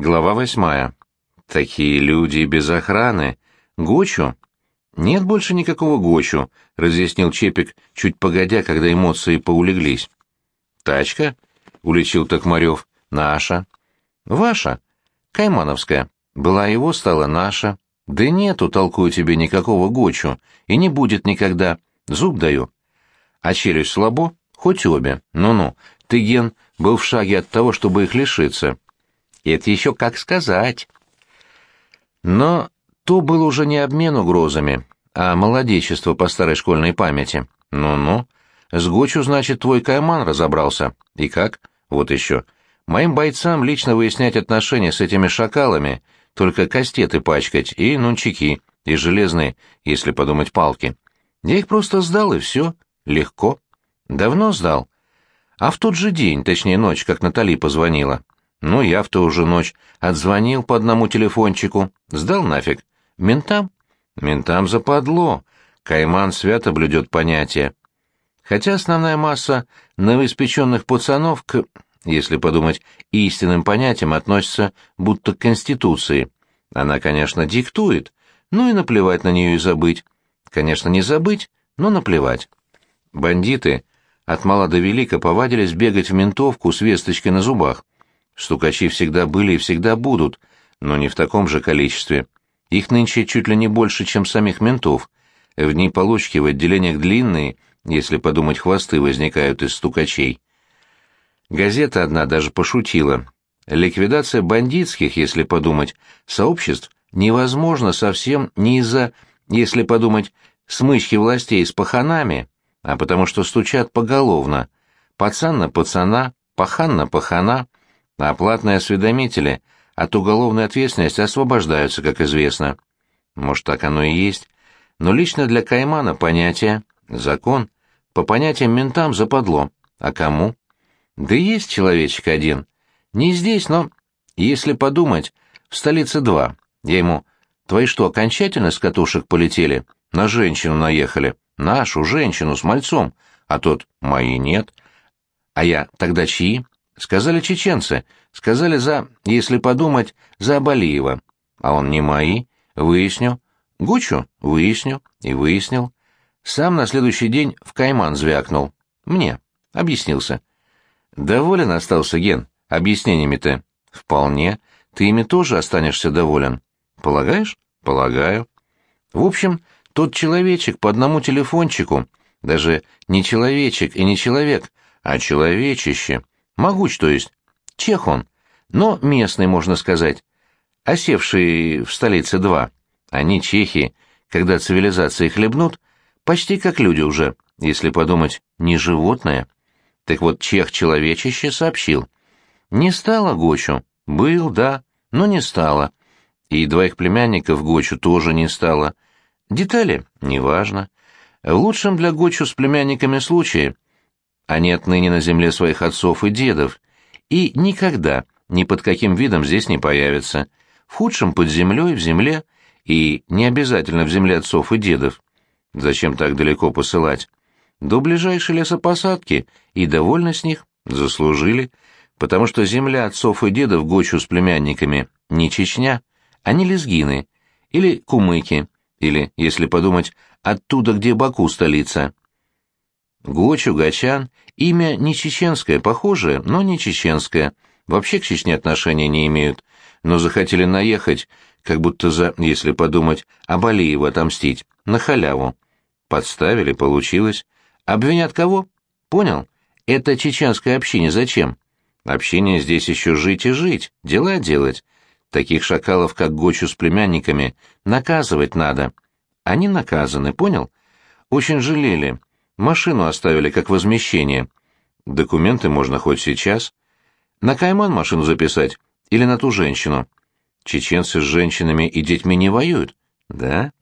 Глава восьмая. Такие люди без охраны. Гочу? Нет больше никакого Гочу, разъяснил Чепик, чуть погодя, когда эмоции поулеглись. Тачка? Уличил Токмарев. Наша. Ваша? Каймановская. Была его, стала наша. Да нету, толкую тебе, никакого Гочу. И не будет никогда. Зуб даю. А челюсть слабо? Хоть обе. Ну-ну. Ты, Ген, был в шаге от того, чтобы их лишиться. Это еще как сказать. Но то было уже не обмен угрозами, а молодечество по старой школьной памяти. Ну-ну. С Гочу, значит, твой кайман разобрался. И как? Вот еще. Моим бойцам лично выяснять отношения с этими шакалами, только кастеты пачкать и нунчики, и железные, если подумать, палки. Я их просто сдал, и все. Легко. Давно сдал. А в тот же день, точнее ночь, как Натали позвонила. Ну, я в ту же ночь отзвонил по одному телефончику, сдал нафиг. Ментам? Ментам западло. Кайман свято блюдет понятие. Хотя основная масса новоиспеченных пацанов к, если подумать, истинным понятиям относится будто к Конституции. Она, конечно, диктует, ну и наплевать на нее и забыть. Конечно, не забыть, но наплевать. Бандиты от мала до велика повадились бегать в ментовку с весточкой на зубах. Стукачи всегда были и всегда будут, но не в таком же количестве. Их нынче чуть ли не больше, чем самих ментов. В дни получки в отделениях длинные, если подумать, хвосты возникают из стукачей. Газета одна даже пошутила. Ликвидация бандитских, если подумать, сообществ невозможно совсем не из-за, если подумать, смычки властей с паханами, а потому что стучат поголовно. Пацан на пацана, пахан на пахана, а платные осведомители от уголовной ответственности освобождаются, как известно. Может, так оно и есть. Но лично для Каймана понятие «закон» по понятиям ментам западло. А кому? Да есть человечек один. Не здесь, но, если подумать, в столице два. Я ему, твои что, окончательно с катушек полетели? На женщину наехали. Нашу женщину с мальцом, а тот «мои нет». А я «тогда чьи?» Сказали чеченцы, сказали за, если подумать, за Абалиева. А он не мои, выясню. Гучу? Выясню. И выяснил. Сам на следующий день в кайман звякнул. Мне. Объяснился. Доволен остался, Ген, объяснениями-то? Вполне. Ты ими тоже останешься доволен. Полагаешь? Полагаю. В общем, тот человечек по одному телефончику, даже не человечек и не человек, а человечище, могуч, то есть, чех он, но местный, можно сказать, осевший в столице два. Они, чехи, когда цивилизации хлебнут, почти как люди уже, если подумать, не животное. Так вот, чех-человечище сообщил. Не стало Гочу. Был, да, но не стало. И двоих племянников Гочу тоже не стало. Детали? Неважно. В лучшем для Гочу с племянниками случае они отныне на земле своих отцов и дедов, и никогда, ни под каким видом здесь не появятся. В худшем под землей, в земле, и не обязательно в земле отцов и дедов. Зачем так далеко посылать? До ближайшей лесопосадки, и довольно с них, заслужили, потому что земля отцов и дедов Гочу с племянниками не Чечня, а не лезгины, или кумыки, или, если подумать, оттуда, где Баку столица. Гочу, Гачан — имя не чеченское, похожее, но не чеченское. Вообще к Чечне отношения не имеют, но захотели наехать, как будто за, если подумать, Абалиева отомстить, на халяву. Подставили, получилось. Обвинят кого? Понял? Это чеченское общение зачем? Общение здесь еще жить и жить, дела делать. Таких шакалов, как Гочу с племянниками, наказывать надо. Они наказаны, понял? Очень жалели. Машину оставили как возмещение. Документы можно хоть сейчас. На Кайман машину записать или на ту женщину. Чеченцы с женщинами и детьми не воюют. Да?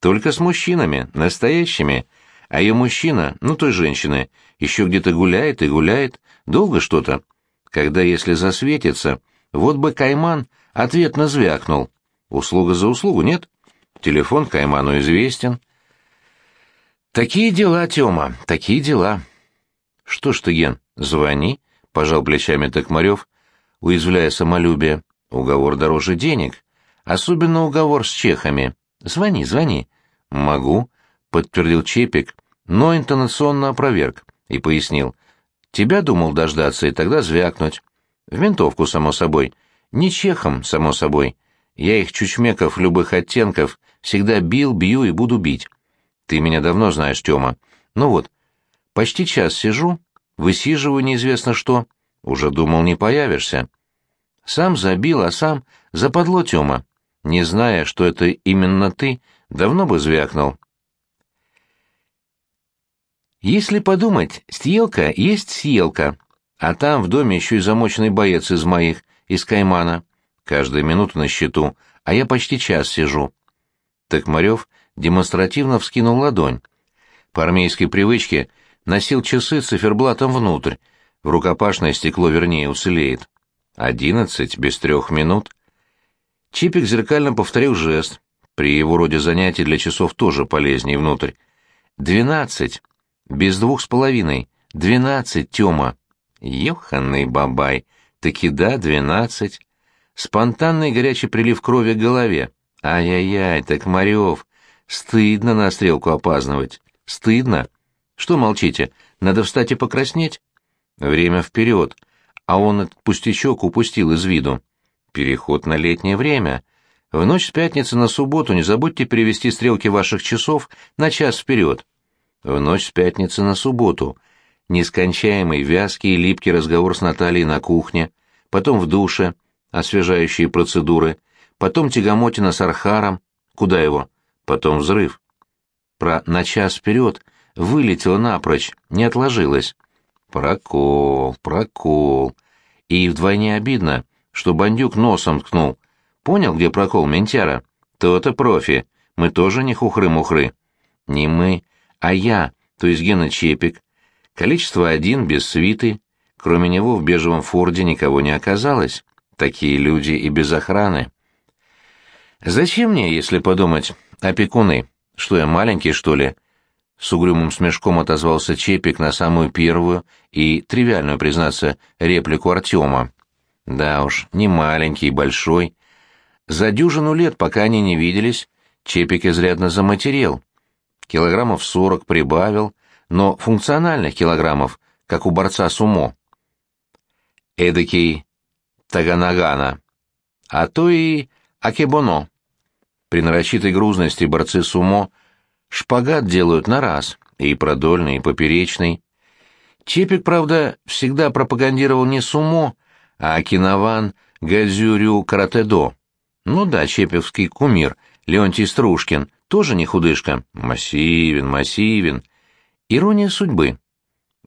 Только с мужчинами, настоящими. А ее мужчина, ну той женщины, еще где-то гуляет и гуляет, долго что-то. Когда, если засветится, вот бы Кайман ответно звякнул. Услуга за услугу, нет? Телефон Кайману известен. Такие дела, Тёма, такие дела. Что ж ты, Ген, звони, пожал плечами Токмарев, уязвляя самолюбие. Уговор дороже денег. Особенно уговор с чехами. Звони, звони. Могу, подтвердил Чепик, но интонационно опроверг и пояснил. Тебя думал дождаться и тогда звякнуть. В ментовку, само собой. Не чехом, само собой. Я их чучмеков любых оттенков всегда бил, бью и буду бить. Ты меня давно знаешь, Тёма. Ну вот, почти час сижу, высиживаю неизвестно что. Уже думал, не появишься. Сам забил, а сам западло Тёма. Не зная, что это именно ты, давно бы звякнул. Если подумать, стелка есть съелка, а там в доме еще и замоченный боец из моих, из Каймана. Каждая минута на счету, а я почти час сижу. Токмарев демонстративно вскинул ладонь. По армейской привычке носил часы циферблатом внутрь, в рукопашное стекло вернее уцелеет. Одиннадцать, без трех минут. Чипик зеркально повторил жест. При его роде занятий для часов тоже полезнее внутрь. Двенадцать, без двух с половиной. Двенадцать, Тёма. Ёханный бабай. Таки да, двенадцать. Спонтанный горячий прилив крови к голове. Ай-яй-яй, так Марёв. Стыдно на стрелку опаздывать. Стыдно. Что молчите? Надо встать и покраснеть? Время вперед. А он этот пустячок упустил из виду. Переход на летнее время. В ночь с пятницы на субботу не забудьте перевести стрелки ваших часов на час вперед. В ночь с пятницы на субботу. Нескончаемый, вязкий липкий разговор с Натальей на кухне, потом в душе, освежающие процедуры, потом тягомотина с Архаром, куда его, потом взрыв. Про «на час вперед» вылетело напрочь, не отложилось. Прокол, прокол. И вдвойне обидно, что бандюк носом ткнул. Понял, где прокол ментяра? То-то профи. Мы тоже не хухры-мухры. Не мы, а я, то есть Гена Чепик. Количество один, без свиты. Кроме него в бежевом форде никого не оказалось. Такие люди и без охраны. Зачем мне, если подумать, опекуны? Что я маленький, что ли? С угрюмым смешком отозвался Чепик на самую первую и тривиальную, признаться, реплику Артема. Да уж, не маленький, большой. За дюжину лет, пока они не виделись, Чепик изрядно заматерел. Килограммов сорок прибавил, но функциональных килограммов, как у борца сумо. Эдакий Таганагана, а то и Акебоно. При нарочитой грузности борцы сумо – Шпагат делают на раз, и продольный, и поперечный. Чепик, правда, всегда пропагандировал не сумо, а кинован Газюрю Каратедо. Ну да, чепевский кумир, Леонтий Стружкин, тоже не худышка. Массивен, массивен. Ирония судьбы.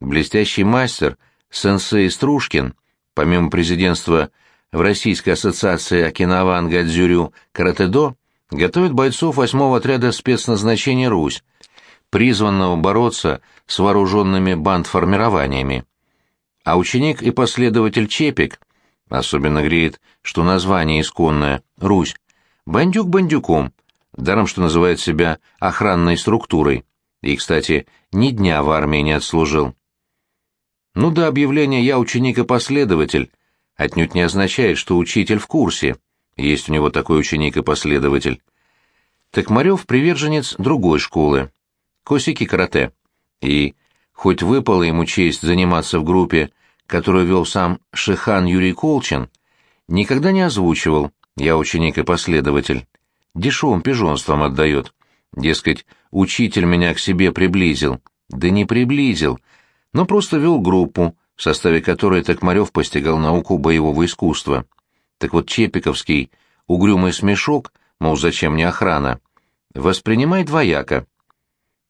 Блестящий мастер, сенсей Стружкин, помимо президентства в Российской ассоциации Окинаван Гадзюрю Каратедо, готовит бойцов восьмого отряда спецназначения «Русь», призванного бороться с вооруженными бандформированиями. А ученик и последователь Чепик особенно греет, что название исконное — «Русь», бандюк бандюком, даром что называет себя охранной структурой, и, кстати, ни дня в армии не отслужил. Ну да, объявление «я ученик и последователь» отнюдь не означает, что учитель в курсе — есть у него такой ученик и последователь. Токмарев — приверженец другой школы — косики карате. И, хоть выпало ему честь заниматься в группе, которую вел сам Шихан Юрий Колчин, никогда не озвучивал «я ученик и последователь». Дешевым пижонством отдает. Дескать, учитель меня к себе приблизил. Да не приблизил, но просто вел группу, в составе которой Токмарев постигал науку боевого искусства. Так вот Чепиковский угрюмый смешок, мол, зачем мне охрана, воспринимай двояко.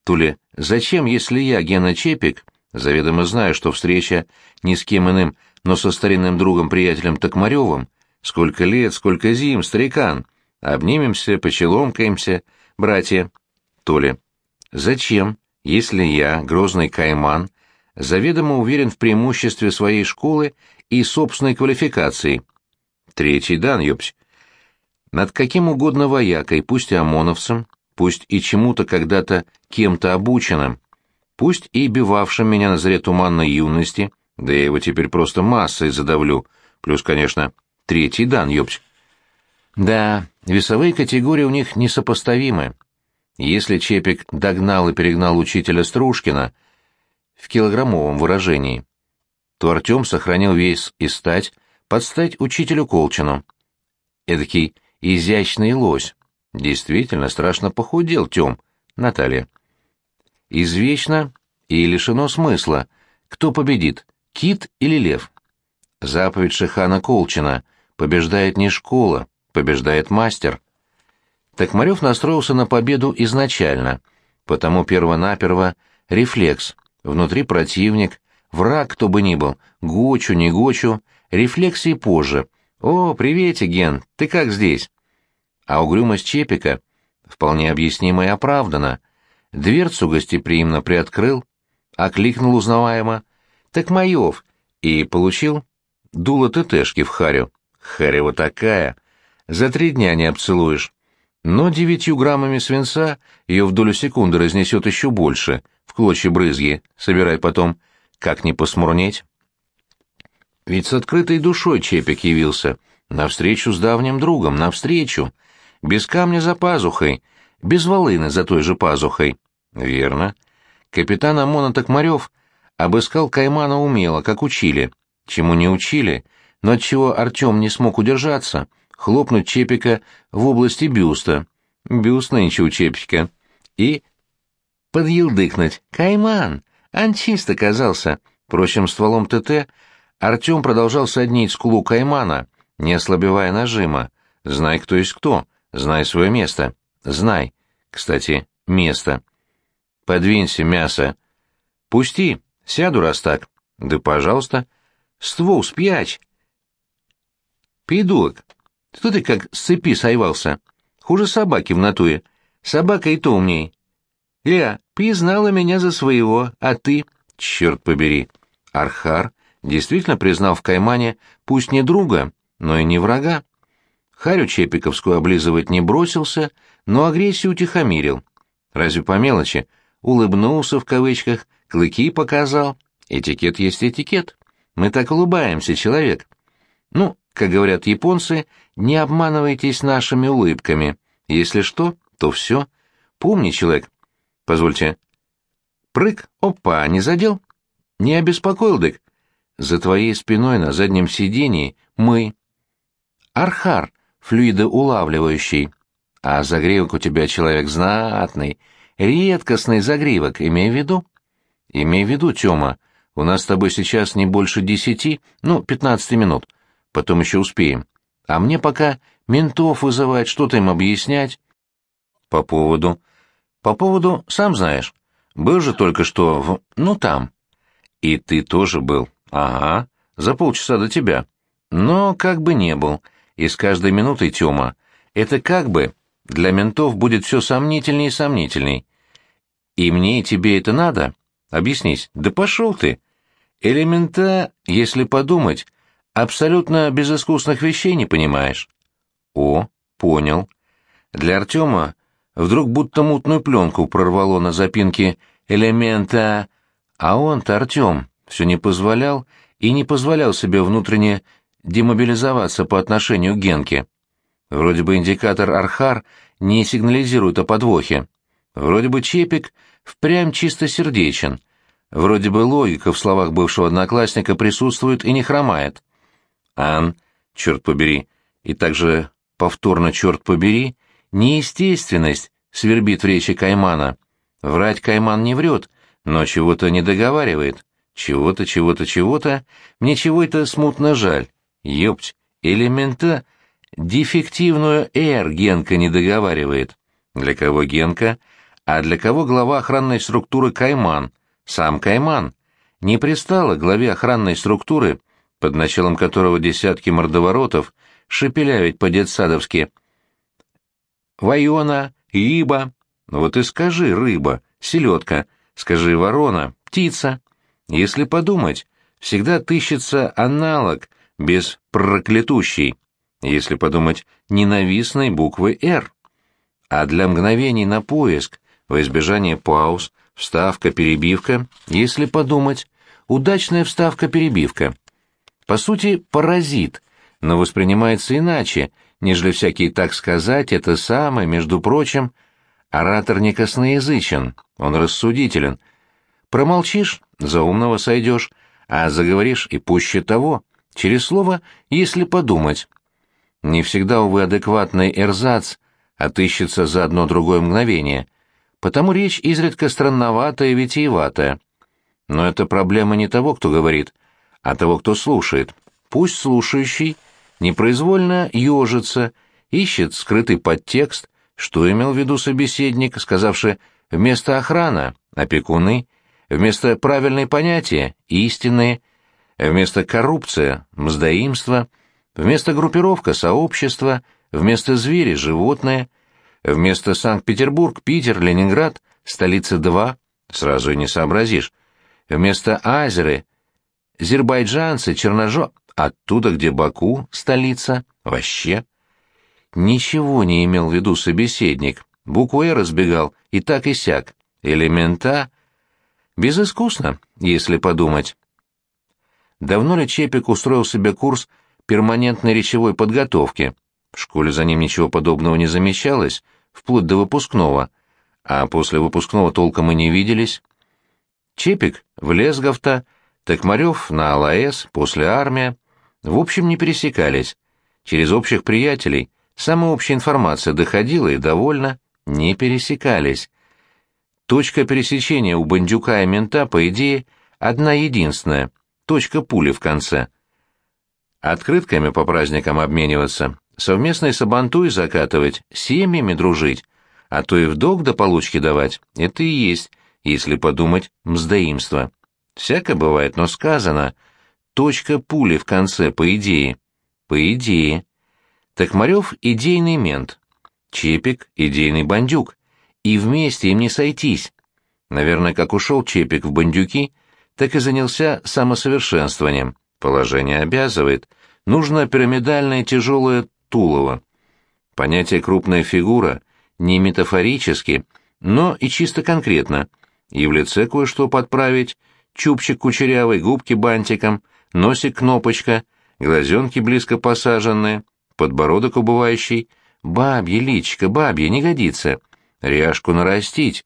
То ли «зачем, если я, Гена Чепик, заведомо знаю, что встреча ни с кем иным, но со старинным другом-приятелем Токмаревым, сколько лет, сколько зим, старикан, обнимемся, почеломкаемся, братья». То ли «зачем, если я, грозный кайман, заведомо уверен в преимуществе своей школы и собственной квалификации, Третий дан, ёпсь. Над каким угодно воякой, пусть и ОМОНовцем, пусть и чему-то когда-то кем-то обученным, пусть и бивавшим меня на заре туманной юности, да я его теперь просто массой задавлю, плюс, конечно, третий дан, ёпсь. Да, весовые категории у них несопоставимы. Если Чепик догнал и перегнал учителя Стружкина в килограммовом выражении, то Артем сохранил вес и стать под стать учителю Колчину. Эдакий изящный лось. Действительно, страшно похудел Тем, Наталья. Извечно и лишено смысла. Кто победит, кит или лев? Заповедь Шихана Колчина «Побеждает не школа, побеждает мастер». Токмарев настроился на победу изначально, потому перво-наперво рефлекс, внутри противник, враг кто бы ни был, гочу, не гочу, рефлексии позже. «О, приветик, Ген, ты как здесь?» А угрюмость Чепика вполне объяснима и оправдана. Дверцу гостеприимно приоткрыл, окликнул узнаваемо «Так Маев!» и получил дуло ТТшки в Харю. Харева такая, за три дня не обцелуешь. Но девятью граммами свинца ее в долю секунды разнесет еще больше, в клочья брызги, собирай потом, как не посмурнеть. Ведь с открытой душой Чепик явился, навстречу с давним другом, навстречу, без камня за пазухой, без волыны за той же пазухой. Верно. Капитан ОМОНа Токмарев обыскал Каймана умело, как учили, чему не учили, но от чего Артем не смог удержаться, хлопнуть Чепика в области бюста. Бюст нынче у Чепика. И подъелдыкнуть. «Кайман! Анчист оказался!» Впрочем, стволом ТТ Артем продолжал соднить скулу Каймана, не ослабевая нажима. «Знай, кто есть кто. Знай свое место. Знай. Кстати, место. Подвинься, мясо. Пусти. Сяду, раз так. Да, пожалуйста. Ствол, спьяч. Пидулок, что ты как с цепи сойвался? Хуже собаки в натуре. Собака и то умней. Ля, признала меня за своего, а ты... Черт побери. Архар действительно признал в Каймане пусть не друга, но и не врага. Харю Чепиковскую облизывать не бросился, но агрессию утихомирил. Разве по мелочи? Улыбнулся в кавычках, клыки показал. Этикет есть этикет. Мы так улыбаемся, человек. Ну, как говорят японцы, не обманывайтесь нашими улыбками. Если что, то все. Помни, человек. Позвольте. Прыг, опа, не задел? Не обеспокоил, дык? За твоей спиной на заднем сидении мы. Архар, флюидоулавливающий. А загривок у тебя человек знатный, редкостный загривок, имей в виду. Имей в виду, Тёма, у нас с тобой сейчас не больше десяти, ну, пятнадцати минут. Потом еще успеем. А мне пока ментов вызывать, что-то им объяснять. По поводу... По поводу, сам знаешь. Был же только что в... Ну, там. И ты тоже был. Ага, за полчаса до тебя. Но как бы не был. И с каждой минутой, Тёма, это как бы для ментов будет все сомнительней и сомнительней. И мне и тебе это надо? Объяснись. Да пошел ты. Элемента, если подумать, абсолютно безыскусных вещей не понимаешь. О, понял. Для Артема вдруг будто мутную пленку прорвало на запинке элемента, а он-то, Артем, все не позволял и не позволял себе внутренне демобилизоваться по отношению к Генке. Вроде бы индикатор Архар не сигнализирует о подвохе. Вроде бы Чепик впрямь чистосердечен, Вроде бы логика в словах бывшего одноклассника присутствует и не хромает. Ан, черт побери, и также повторно черт побери, неестественность свербит в речи Каймана. Врать Кайман не врет, но чего-то не договаривает. Чего-то, чего-то, чего-то. Мне чего-то смутно жаль. Ёпть, элемента дефективную «Р» Генка не договаривает. Для кого Генка, а для кого глава охранной структуры Кайман — сам Кайман. Не пристало главе охранной структуры, под началом которого десятки мордоворотов шепелявить по-детсадовски. «Вайона, Иба, ну вот и скажи рыба, селедка, скажи ворона, птица». Если подумать, всегда тыщется аналог без проклятущей, если подумать, ненавистной буквы «Р». А для мгновений на поиск, во избежание пауз, Вставка-перебивка, если подумать, удачная вставка-перебивка. По сути, паразит, но воспринимается иначе, нежели всякие «так сказать», «это самое», между прочим. Оратор не косноязычен, он рассудителен. Промолчишь — за умного сойдешь, а заговоришь и пуще того, через слово «если подумать». Не всегда, увы, адекватный эрзац отыщется за одно другое мгновение, потому речь изредка странноватая и витиеватая. Но это проблема не того, кто говорит, а того, кто слушает. Пусть слушающий непроизвольно ежится, ищет скрытый подтекст, что имел в виду собеседник, сказавший «вместо охрана» — опекуны, вместо правильные понятия — истинные, вместо коррупция — мздоимство, вместо группировка — сообщество, вместо звери — животное, вместо Санкт-Петербург, Питер, Ленинград, столица два, сразу и не сообразишь, вместо Азеры — азербайджанцы, черножо, оттуда, где Баку, столица, вообще. Ничего не имел в виду собеседник, букву «Э» разбегал и так и сяк, элемента Безыскусно, если подумать. Давно ли Чепик устроил себе курс перманентной речевой подготовки? В школе за ним ничего подобного не замечалось, вплоть до выпускного, а после выпускного толком и не виделись. Чепик в Лесговто, Токмарев на АЛАЭС, после армия. В общем, не пересекались. Через общих приятелей самая общая информация доходила и довольно не пересекались. Точка пересечения у бандюка и мента, по идее, одна единственная — точка пули в конце. Открытками по праздникам обмениваться, совместной сабантуй закатывать, семьями дружить, а то и в долг до получки давать — это и есть, если подумать, мздоимство. Всяко бывает, но сказано — точка пули в конце, по идее. По идее. Токмарев — идейный мент, Чепик — идейный бандюк и вместе им не сойтись. Наверное, как ушел Чепик в бандюки, так и занялся самосовершенствованием. Положение обязывает. Нужно пирамидальное тяжелое тулово. Понятие «крупная фигура» не метафорически, но и чисто конкретно. И в лице кое-что подправить, чубчик кучерявый, губки бантиком, носик кнопочка, глазенки близко посаженные, подбородок убывающий. Бабье личка, бабье, не годится ряжку нарастить,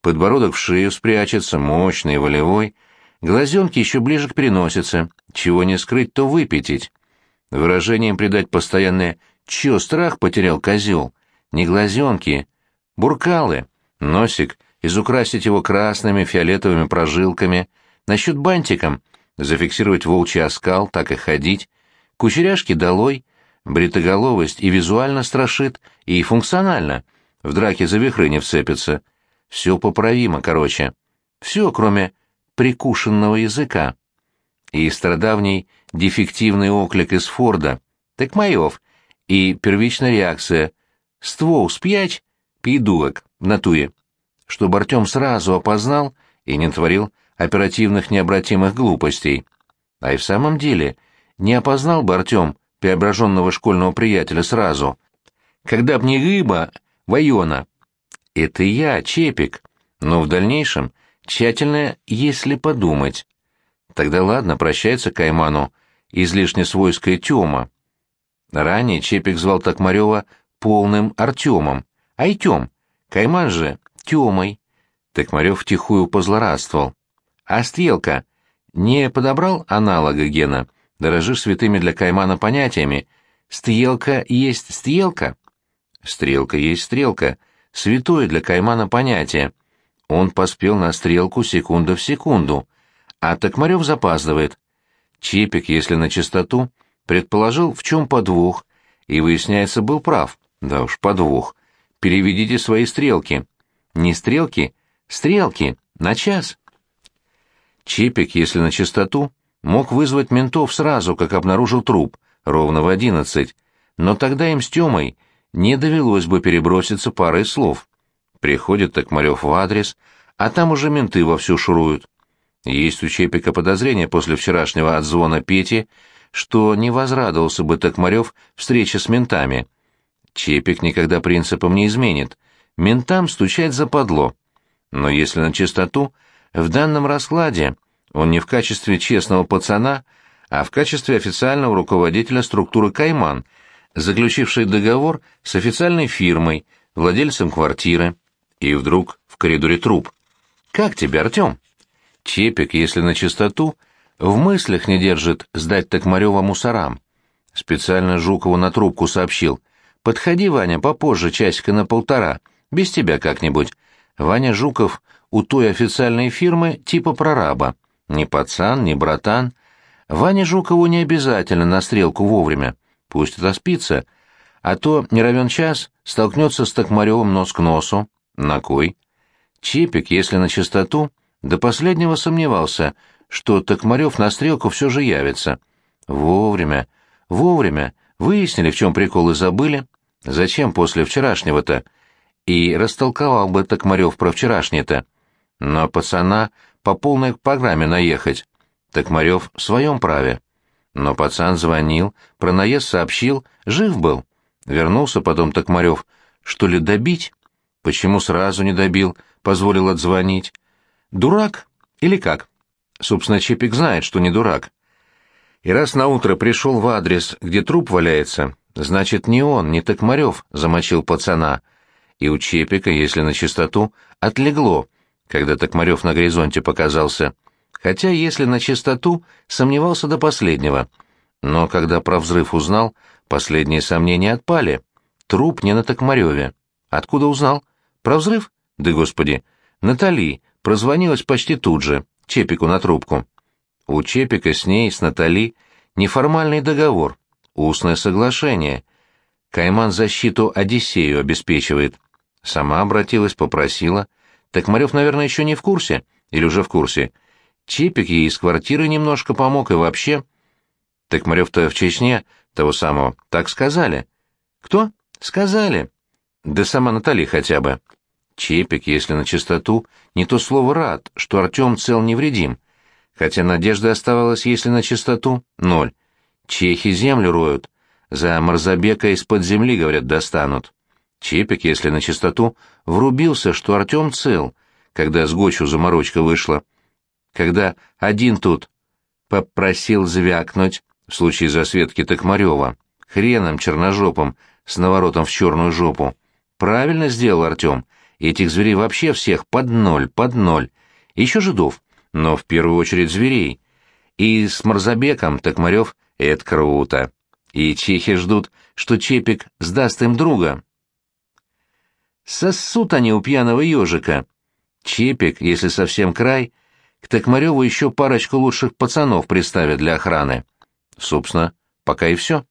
подбородок в шею спрячется, мощный, волевой, глазенки еще ближе к переносице, чего не скрыть, то выпятить. Выражением придать постоянное «Чё, страх потерял козел?» Не глазенки, буркалы, носик, изукрасить его красными, фиолетовыми прожилками, насчет бантиком, зафиксировать волчий оскал, так и ходить, кучеряшки долой, бритоголовость и визуально страшит, и функционально — в драке за вихры не вцепится. Все поправимо, короче. Все, кроме прикушенного языка. И страдавний дефективный оклик из Форда. Так моев. И первичная реакция. Ствол спьять, пидулок, в натуре. Чтобы Артем сразу опознал и не творил оперативных необратимых глупостей. А и в самом деле, не опознал бы Артем преображенного школьного приятеля сразу. Когда б не рыба, Вайона. Это я, Чепик. Но в дальнейшем тщательно, если подумать. Тогда ладно, прощается Кайману излишне свойская Тёма. Ранее Чепик звал Токмарёва полным Артемом. Айтем. Кайман же Тёмой. Токмарёв втихую позлорадствовал. А Стрелка не подобрал аналога Гена? Дорожишь святыми для Каймана понятиями. Стрелка есть стрелка. Стрелка есть стрелка, святое для Каймана понятие. Он поспел на стрелку секунда в секунду, а Токмарев запаздывает. Чепик, если на чистоту, предположил, в чем подвох, и, выясняется, был прав. Да уж, подвох. Переведите свои стрелки. Не стрелки, стрелки, на час. Чепик, если на чистоту, мог вызвать ментов сразу, как обнаружил труп, ровно в одиннадцать, но тогда им с Тёмой не довелось бы переброситься парой слов. Приходит Токмарев в адрес, а там уже менты вовсю шуруют. Есть у Чепика подозрение после вчерашнего отзвона Пети, что не возрадовался бы Токмарев встрече с ментами. Чепик никогда принципом не изменит. Ментам стучать западло. Но если на чистоту, в данном раскладе он не в качестве честного пацана, а в качестве официального руководителя структуры «Кайман», заключившей договор с официальной фирмой, владельцем квартиры. И вдруг в коридоре труп. «Как тебе, Артем?» Чепик, если на чистоту, в мыслях не держит сдать Токмарева мусорам. Специально Жукову на трубку сообщил. «Подходи, Ваня, попозже, часика на полтора. Без тебя как-нибудь». Ваня Жуков у той официальной фирмы типа прораба. Ни пацан, ни братан. Ване Жукову не обязательно на стрелку вовремя. Пусть отоспится. А то, не равен час, столкнется с Токмаревым нос к носу. На кой? Чепик, если на чистоту, до последнего сомневался, что Токмарев на стрелку все же явится. Вовремя, вовремя, выяснили, в чем прикол и забыли. Зачем после вчерашнего-то? И растолковал бы Токмарев про вчерашнее-то. Но пацана по полной программе наехать. Токмарев в своем праве. Но пацан звонил, про наезд сообщил, жив был. Вернулся потом Токмарев. Что ли, добить? Почему сразу не добил, позволил отзвонить? Дурак? Или как? Собственно, Чепик знает, что не дурак. И раз наутро пришел в адрес, где труп валяется, значит, не он, не Токмарев замочил пацана. И у Чепика, если на чистоту, отлегло, когда Токмарев на горизонте показался. Хотя, если на чистоту, сомневался до последнего. Но когда про взрыв узнал, последние сомнения отпали. Труп не на Токмареве. Откуда узнал? Про взрыв? Да господи. Натали прозвонилась почти тут же, Чепику на трубку. У Чепика с ней, с Натали, неформальный договор, устное соглашение. Кайман защиту Одиссею обеспечивает. Сама обратилась, попросила. Так Марев, наверное, еще не в курсе. Или уже в курсе. Чепик ей из квартиры немножко помог и вообще... Так Марев-то в Чечне, того самого, так сказали. Кто? Сказали. Да сама Натали хотя бы. Чепик, если на чистоту, не то слово рад, что Артем цел невредим. Хотя надежда оставалась, если на чистоту, ноль. Чехи землю роют. За Марзабека из-под земли, говорят, достанут. Чепик, если на чистоту, врубился, что Артем цел, когда с Гочу заморочка вышла. Когда один тут попросил звякнуть, в случае засветки Токмарева, хреном черножопом, с наворотом в черную жопу. Правильно сделал Артем. Этих зверей вообще всех под ноль, под ноль. Еще жидов, но в первую очередь зверей. И с Марзабеком Токмарев — это круто. И чехи ждут, что Чепик сдаст им друга. Сосут они у пьяного ежика. Чепик, если совсем край, к Токмареву еще парочку лучших пацанов приставят для охраны. Собственно, пока и все.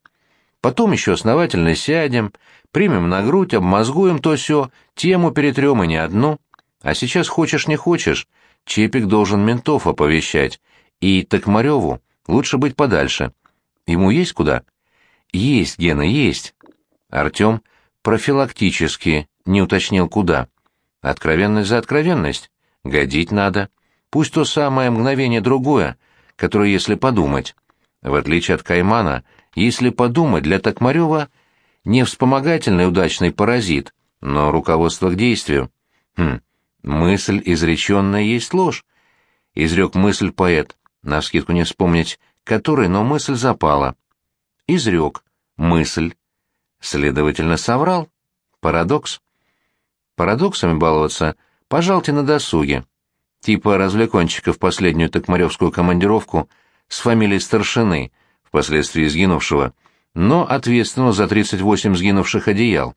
Потом еще основательно сядем, примем на грудь, обмозгуем то все, тему перетрем и не одну. А сейчас хочешь не хочешь, Чепик должен ментов оповещать, и Токмареву лучше быть подальше. Ему есть куда? Есть, Гена, есть. Артем профилактически не уточнил куда. Откровенность за откровенность. Годить надо. Пусть то самое мгновение другое, которое, если подумать. В отличие от Каймана, если подумать, для Токмарева не вспомогательный удачный паразит, но руководство к действию. Хм, мысль изреченная есть ложь. Изрек мысль поэт, навскидку не вспомнить, который, но мысль запала. Изрек мысль. Следовательно, соврал. Парадокс. Парадоксами баловаться пожалуйте на досуге. Типа развлекончика в последнюю токмаревскую командировку с фамилией Старшины, впоследствии сгинувшего, но ответственного за 38 сгинувших одеял.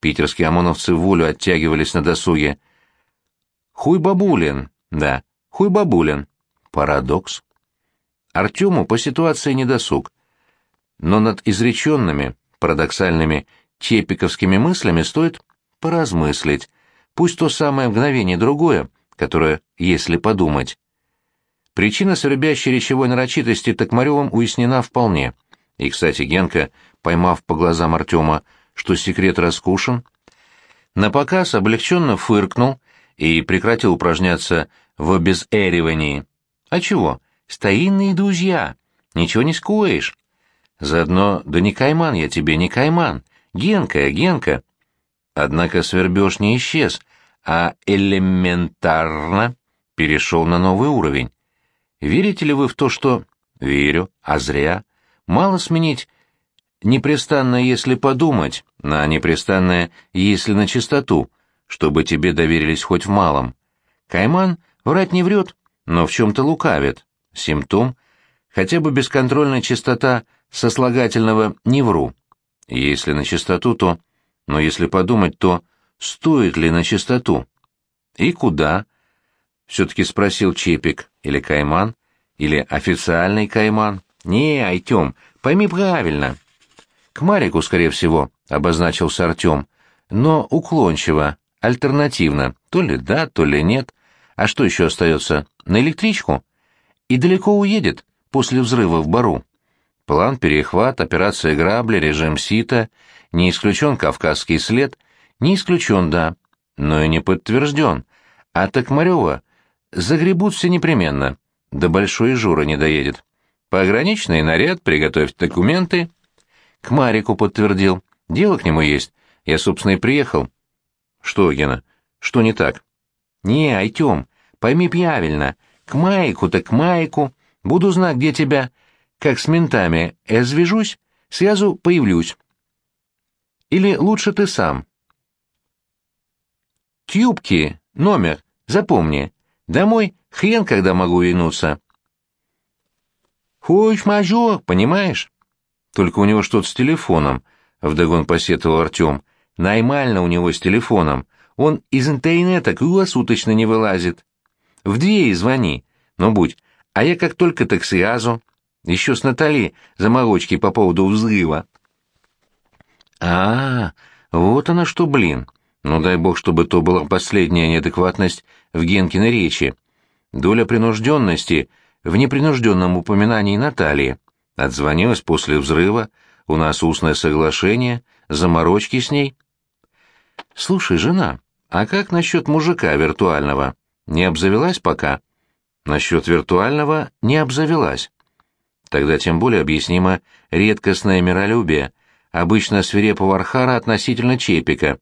Питерские ОМОНовцы волю оттягивались на досуге. Хуй бабулин, да, хуй бабулин. Парадокс. Артему по ситуации не досуг. Но над изреченными, парадоксальными, чепиковскими мыслями стоит поразмыслить. Пусть то самое мгновение другое, которое, если подумать. Причина свербящей речевой нарочитости Токмаревым уяснена вполне. И, кстати, Генка, поймав по глазам Артема, что секрет раскушен, на показ облегченно фыркнул и прекратил упражняться в обезэривании. А чего? Стоинные друзья. Ничего не скоишь. Заодно, да не кайман я тебе, не кайман. Генка, Генка. Однако свербеж не исчез, а элементарно перешел на новый уровень. Верите ли вы в то, что Верю. А зря. Мало сменить непрестанное «если подумать» на непрестанное «если на чистоту», чтобы тебе доверились хоть в малом. Кайман врать не врет, но в чем-то лукавит. Симптом — хотя бы бесконтрольная чистота сослагательного «не вру». Если на чистоту, то... Но если подумать, то стоит ли на чистоту? И куда? Все-таки спросил Чепик. Или Кайман? Или официальный Кайман? Не, Айтем, пойми правильно. К Марику, скорее всего, обозначился Артем. Но уклончиво, альтернативно. То ли да, то ли нет. А что еще остается? На электричку? И далеко уедет после взрыва в Бару. План перехват, операция грабли, режим сита, не исключен кавказский след, не исключен, да, но и не подтвержден. А Токмарева загребут все непременно, до Большой Жура не доедет. Пограничный наряд, приготовь документы. К Марику подтвердил. Дело к нему есть. Я, собственно, и приехал. Что, Гена, что не так? Не, Айтем, пойми правильно. К Майку-то к Майку. Буду знать, где тебя. Как с ментами я свяжусь, сразу появлюсь. Или лучше ты сам. Тюбки, номер, запомни. Домой хрен когда могу вернуться. Хуй мажор, понимаешь? Только у него что-то с телефоном, — вдогон посетовал Артем. Нормально у него с телефоном. Он из интернета круглосуточно не вылазит. В дверь звони. Ну, будь. А я как только так сразу. Еще с Натали заморочки по поводу взрыва. А, -а, а, вот она что, блин. Ну, дай бог, чтобы то была последняя неадекватность в Генкиной речи. Доля принужденности в непринужденном упоминании Натальи. Отзвонилась после взрыва, у нас устное соглашение, заморочки с ней. Слушай, жена, а как насчет мужика виртуального? Не обзавелась пока? Насчет виртуального не обзавелась. Тогда тем более объяснимо редкостное миролюбие, обычно свирепого архара относительно чепика.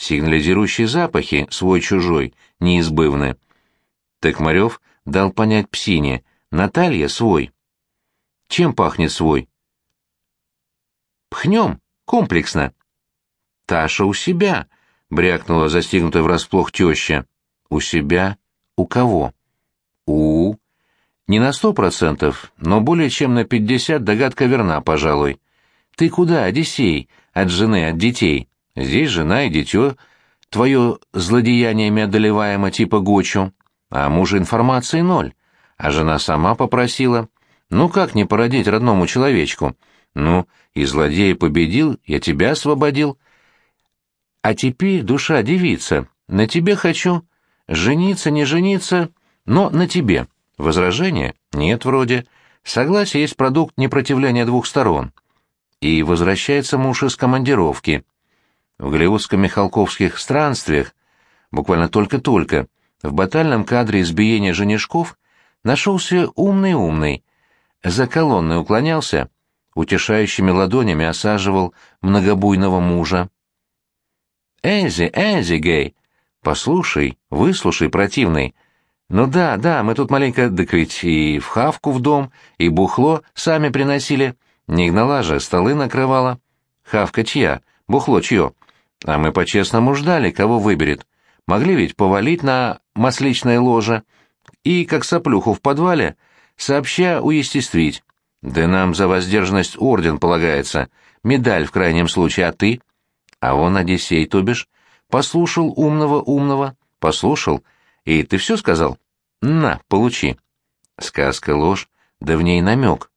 Сигнализирующие запахи, свой-чужой, неизбывны. Токмарев дал понять псине, Наталья свой. Чем пахнет свой? Пхнем, комплексно. Таша у себя, брякнула застигнутая врасплох теща. У себя? У кого? У... Не на сто процентов, но более чем на пятьдесят догадка верна, пожалуй. Ты куда, Одиссей? От жены, от детей. Здесь жена и дитё, твое злодеяниями одолеваемо типа Гочу. А мужа информации ноль. А жена сама попросила. Ну как не породить родному человечку? Ну, и злодея победил, я тебя освободил. А теперь, душа девица, на тебе хочу. Жениться, не жениться, но на тебе. Возражения? Нет, вроде. Согласие есть продукт непротивления двух сторон. И возвращается муж из командировки. В голливудско-михалковских странствиях, буквально только-только, в батальном кадре избиения женишков нашелся умный-умный. За колонной уклонялся, утешающими ладонями осаживал многобуйного мужа. «Эзи, Эзи, гей! Послушай, выслушай, противный!» «Ну да, да, мы тут маленько, так ведь и в хавку в дом, и бухло сами приносили. Не гнала же, столы накрывала. Хавка чья? Бухло чье? А мы по-честному ждали, кого выберет. Могли ведь повалить на масличное ложе и, как соплюху в подвале, сообща уестествить. Да нам за воздержанность орден полагается, медаль в крайнем случае, а ты? А он, Одиссей, то бишь, послушал умного-умного, послушал — и ты все сказал? На, получи. Сказка ложь, да в ней намек.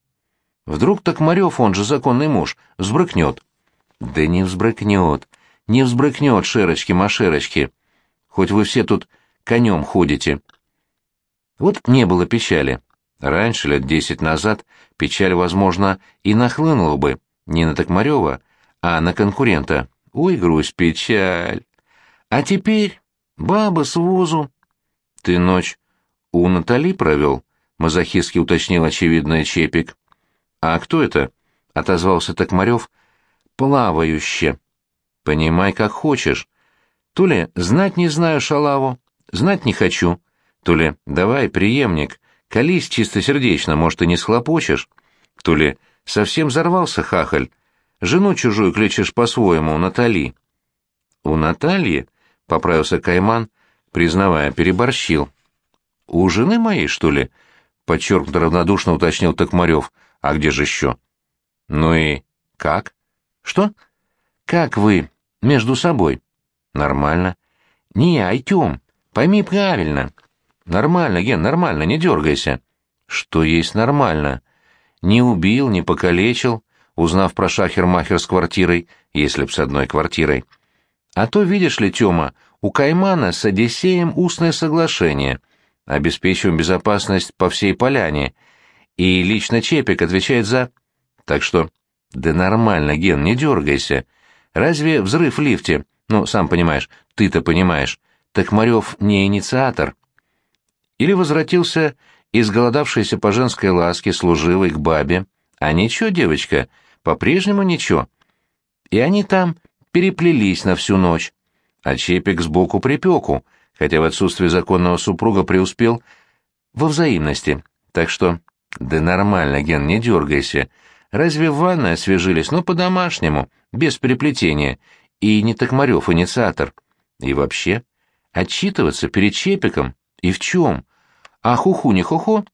Вдруг Токмарев, он же законный муж, взбрыкнет. Да не взбрыкнет, не взбрыкнет, шерочки-машерочки. Хоть вы все тут конем ходите. Вот не было печали. Раньше, лет десять назад, печаль, возможно, и нахлынула бы, не на Токмарева, а на конкурента. Ой, грусть, печаль. А теперь баба с вузу, «Ты ночь у Натали провел?» — мазохистски уточнил очевидный Чепик. «А кто это?» — отозвался Токмарев. «Плавающе». «Понимай, как хочешь. То ли знать не знаю шалаву, знать не хочу, то ли давай, преемник, Колись чистосердечно, может, и не схлопочешь. То ли совсем взорвался хахаль. Жену чужую кличешь по-своему, Натали. У Натальи, — поправился Кайман, признавая, переборщил. У жены моей, что ли? — подчеркнуто равнодушно уточнил Токмарев. А где же еще? Ну и как? Что? Как вы между собой? Нормально. Не, Айтем, пойми правильно. Нормально, Ген, нормально, не дергайся. Что есть нормально? Не убил, не покалечил, узнав про шахер-махер с квартирой, если б с одной квартирой. А то, видишь ли, Тёма, у Каймана с Одиссеем устное соглашение. Обеспечиваем безопасность по всей поляне. И лично Чепик отвечает за... Так что... Да нормально, Ген, не дергайся. Разве взрыв в лифте? Ну, сам понимаешь, ты-то понимаешь. Токмарев не инициатор. Или возвратился изголодавшийся по женской ласке служивый к бабе. А ничего, девочка, по-прежнему ничего. И они там переплелись на всю ночь. А Чепик сбоку припеку, хотя в отсутствие законного супруга преуспел во взаимности. Так что... Да нормально, Ген, не дергайся. Разве в ванной освежились? Ну, по-домашнему, без переплетения. И не Токмарев инициатор. И вообще, отчитываться перед Чепиком? И в чем? А хуху не хуху?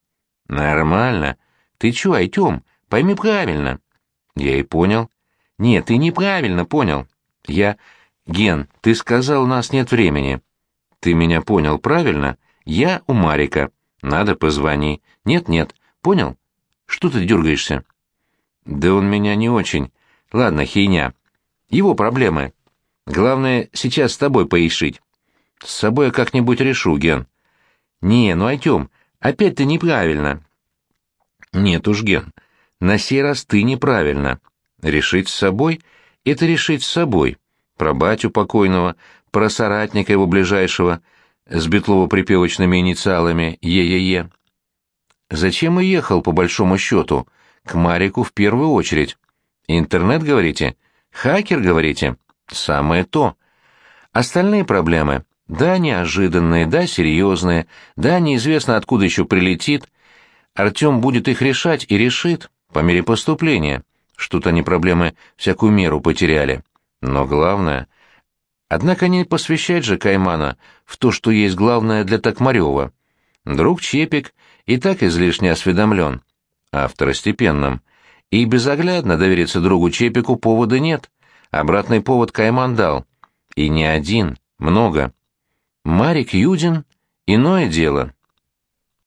Нормально. Ты чё, Айтём, пойми правильно. Я и понял. Нет, ты неправильно понял. Я... Ген, ты сказал, у нас нет времени. Ты меня понял правильно? Я у Марика. Надо позвони. Нет-нет, понял? Что ты дергаешься? Да он меня не очень. Ладно, хейня. Его проблемы. Главное, сейчас с тобой поишить. С собой я как-нибудь решу, Ген. «Не, ну, Артем, опять ты неправильно». «Нет уж, Ген, на сей раз ты неправильно. Решить с собой — это решить с собой. Про батю покойного, про соратника его ближайшего, с битлово-припевочными инициалами «Е-Е-Е». Зачем и ехал, по большому счету? К Марику в первую очередь. Интернет, говорите? Хакер, говорите? Самое то. Остальные проблемы да, неожиданные, да, серьезные, да, неизвестно, откуда еще прилетит. Артем будет их решать и решит по мере поступления. Что-то они проблемы всякую меру потеряли. Но главное... Однако не посвящать же Каймана в то, что есть главное для Токмарева. Друг Чепик и так излишне осведомлен. А второстепенном. И безоглядно довериться другу Чепику повода нет. Обратный повод Кайман дал. И не один, много. Марик Юдин — иное дело.